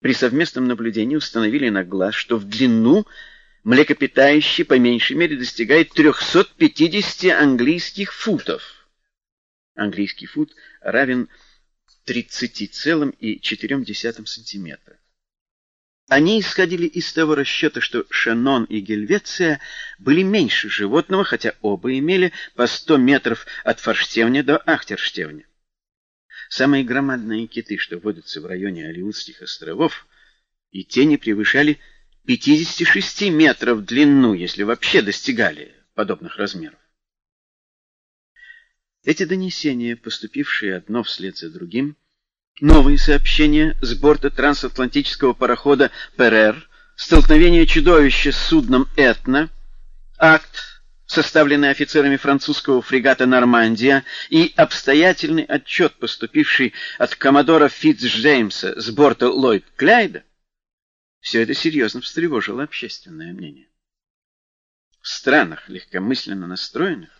при совместном наблюдении установили на глаз, что в длину млекопитающий по меньшей мере достигает 350 английских футов. Английский фут равен 30,4 сантиметра. Они исходили из того расчета, что Шенон и Гельвеция были меньше животного, хотя оба имели по 100 метров от форштевня до ахтерштевня. Самые громадные киты, что водятся в районе Алиутских островов, и те не превышали 56 метров в длину, если вообще достигали подобных размеров. Эти донесения, поступившие одно вслед за другим, Новые сообщения с борта трансатлантического парохода «Перер», столкновение чудовища с судном «Этна», акт, составленный офицерами французского фрегата «Нормандия», и обстоятельный отчет, поступивший от коммодора Фитцджеймса с борта «Ллойд Кляйда», все это серьезно встревожило общественное мнение. В странах, легкомысленно настроенных,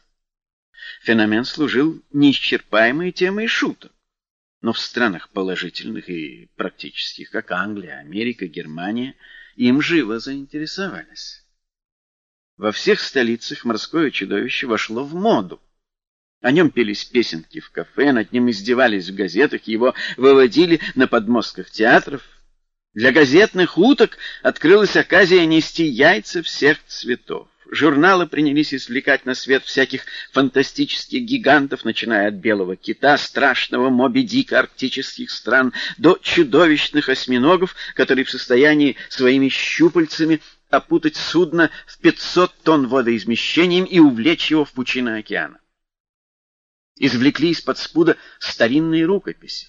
феномен служил неисчерпаемой темой шуток. Но в странах положительных и практических, как Англия, Америка, Германия, им живо заинтересовались. Во всех столицах морское чудовище вошло в моду. О нем пелись песенки в кафе, над ним издевались в газетах, его выводили на подмостках театров. Для газетных уток открылась оказия нести яйца всех цветов. Журналы принялись извлекать на свет всяких фантастических гигантов, начиная от белого кита, страшного Моби Дика арктических стран, до чудовищных осьминогов, которые в состоянии своими щупальцами опутать судно в 500 тонн водоизмещением и увлечь его в пучины океана. Извлекли из-под спуда старинные рукописи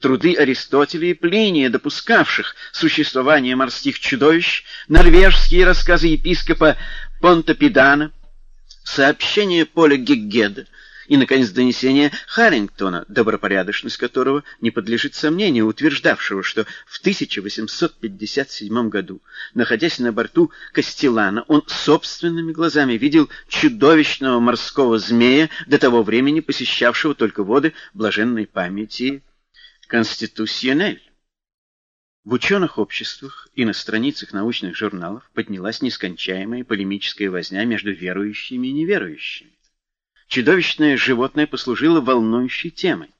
труды Аристотеля и Плиния, допускавших существование морских чудовищ, норвежские рассказы епископа Понтопидана, сообщение Поля Геггеда и, наконец, донесение Харрингтона, добропорядочность которого не подлежит сомнению, утверждавшего, что в 1857 году, находясь на борту Кастелана, он собственными глазами видел чудовищного морского змея, до того времени посещавшего только воды блаженной памяти Конституционель. В ученых обществах и на страницах научных журналов поднялась нескончаемая полемическая возня между верующими и неверующими. Чудовищное животное послужило волнующей темой.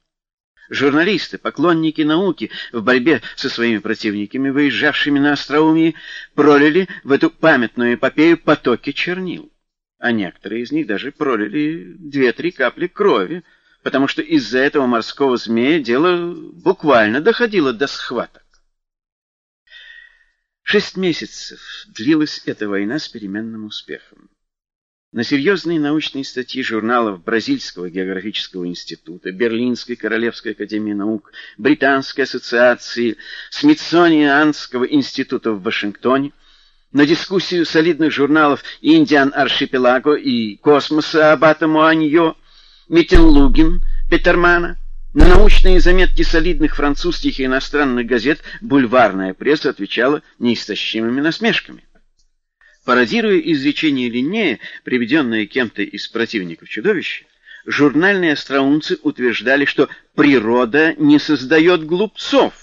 Журналисты, поклонники науки в борьбе со своими противниками, выезжавшими на остроумие, пролили в эту памятную эпопею потоки чернил. А некоторые из них даже пролили две-три капли крови, потому что из-за этого морского змея дело буквально доходило до схваток. Шесть месяцев длилась эта война с переменным успехом. На серьезные научные статьи журналов Бразильского географического института, Берлинской Королевской академии наук, Британской ассоциации, Смитсонианского института в Вашингтоне, на дискуссию солидных журналов «Индиан Аршипелаго» и «Космоса» Абата Муаньо, Миттенлугин, Петермана, на научные заметки солидных французских и иностранных газет бульварная пресса отвечала неистощимыми насмешками. Пародируя изречение Линнея, приведенное кем-то из противников чудовища, журнальные остроумцы утверждали, что природа не создает глупцов,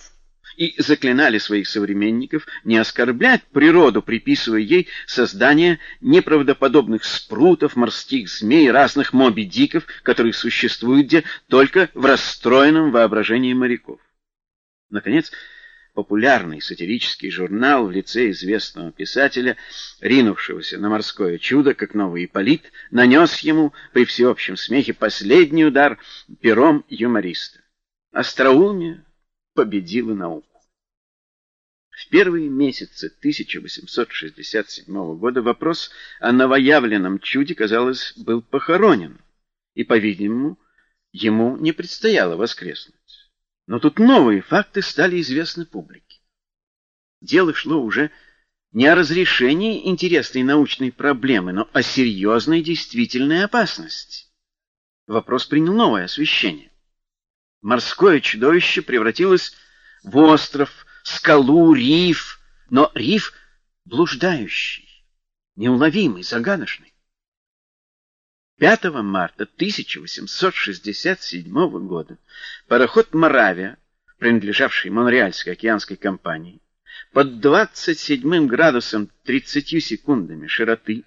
и заклинали своих современников не оскорблять природу, приписывая ей создание неправдоподобных спрутов, морских змей, разных моби-диков, которые существуют где только в расстроенном воображении моряков. Наконец, популярный сатирический журнал в лице известного писателя, ринувшегося на морское чудо, как новый Ипполит, нанес ему при всеобщем смехе последний удар пером юмориста. Остроумие победила науку. В первые месяцы 1867 года вопрос о новоявленном чуде, казалось, был похоронен, и, по-видимому, ему не предстояло воскреснуть. Но тут новые факты стали известны публике. Дело шло уже не о разрешении интересной научной проблемы, но о серьезной действительной опасности. Вопрос принял новое освещение морское чудовище превратилось в остров, скалу, риф, но риф блуждающий, неуловимый, загадочный. 5 марта 1867 года пароход «Моравия» принадлежавший Монреальской океанской компании, под 27 градусом 30 секундами широты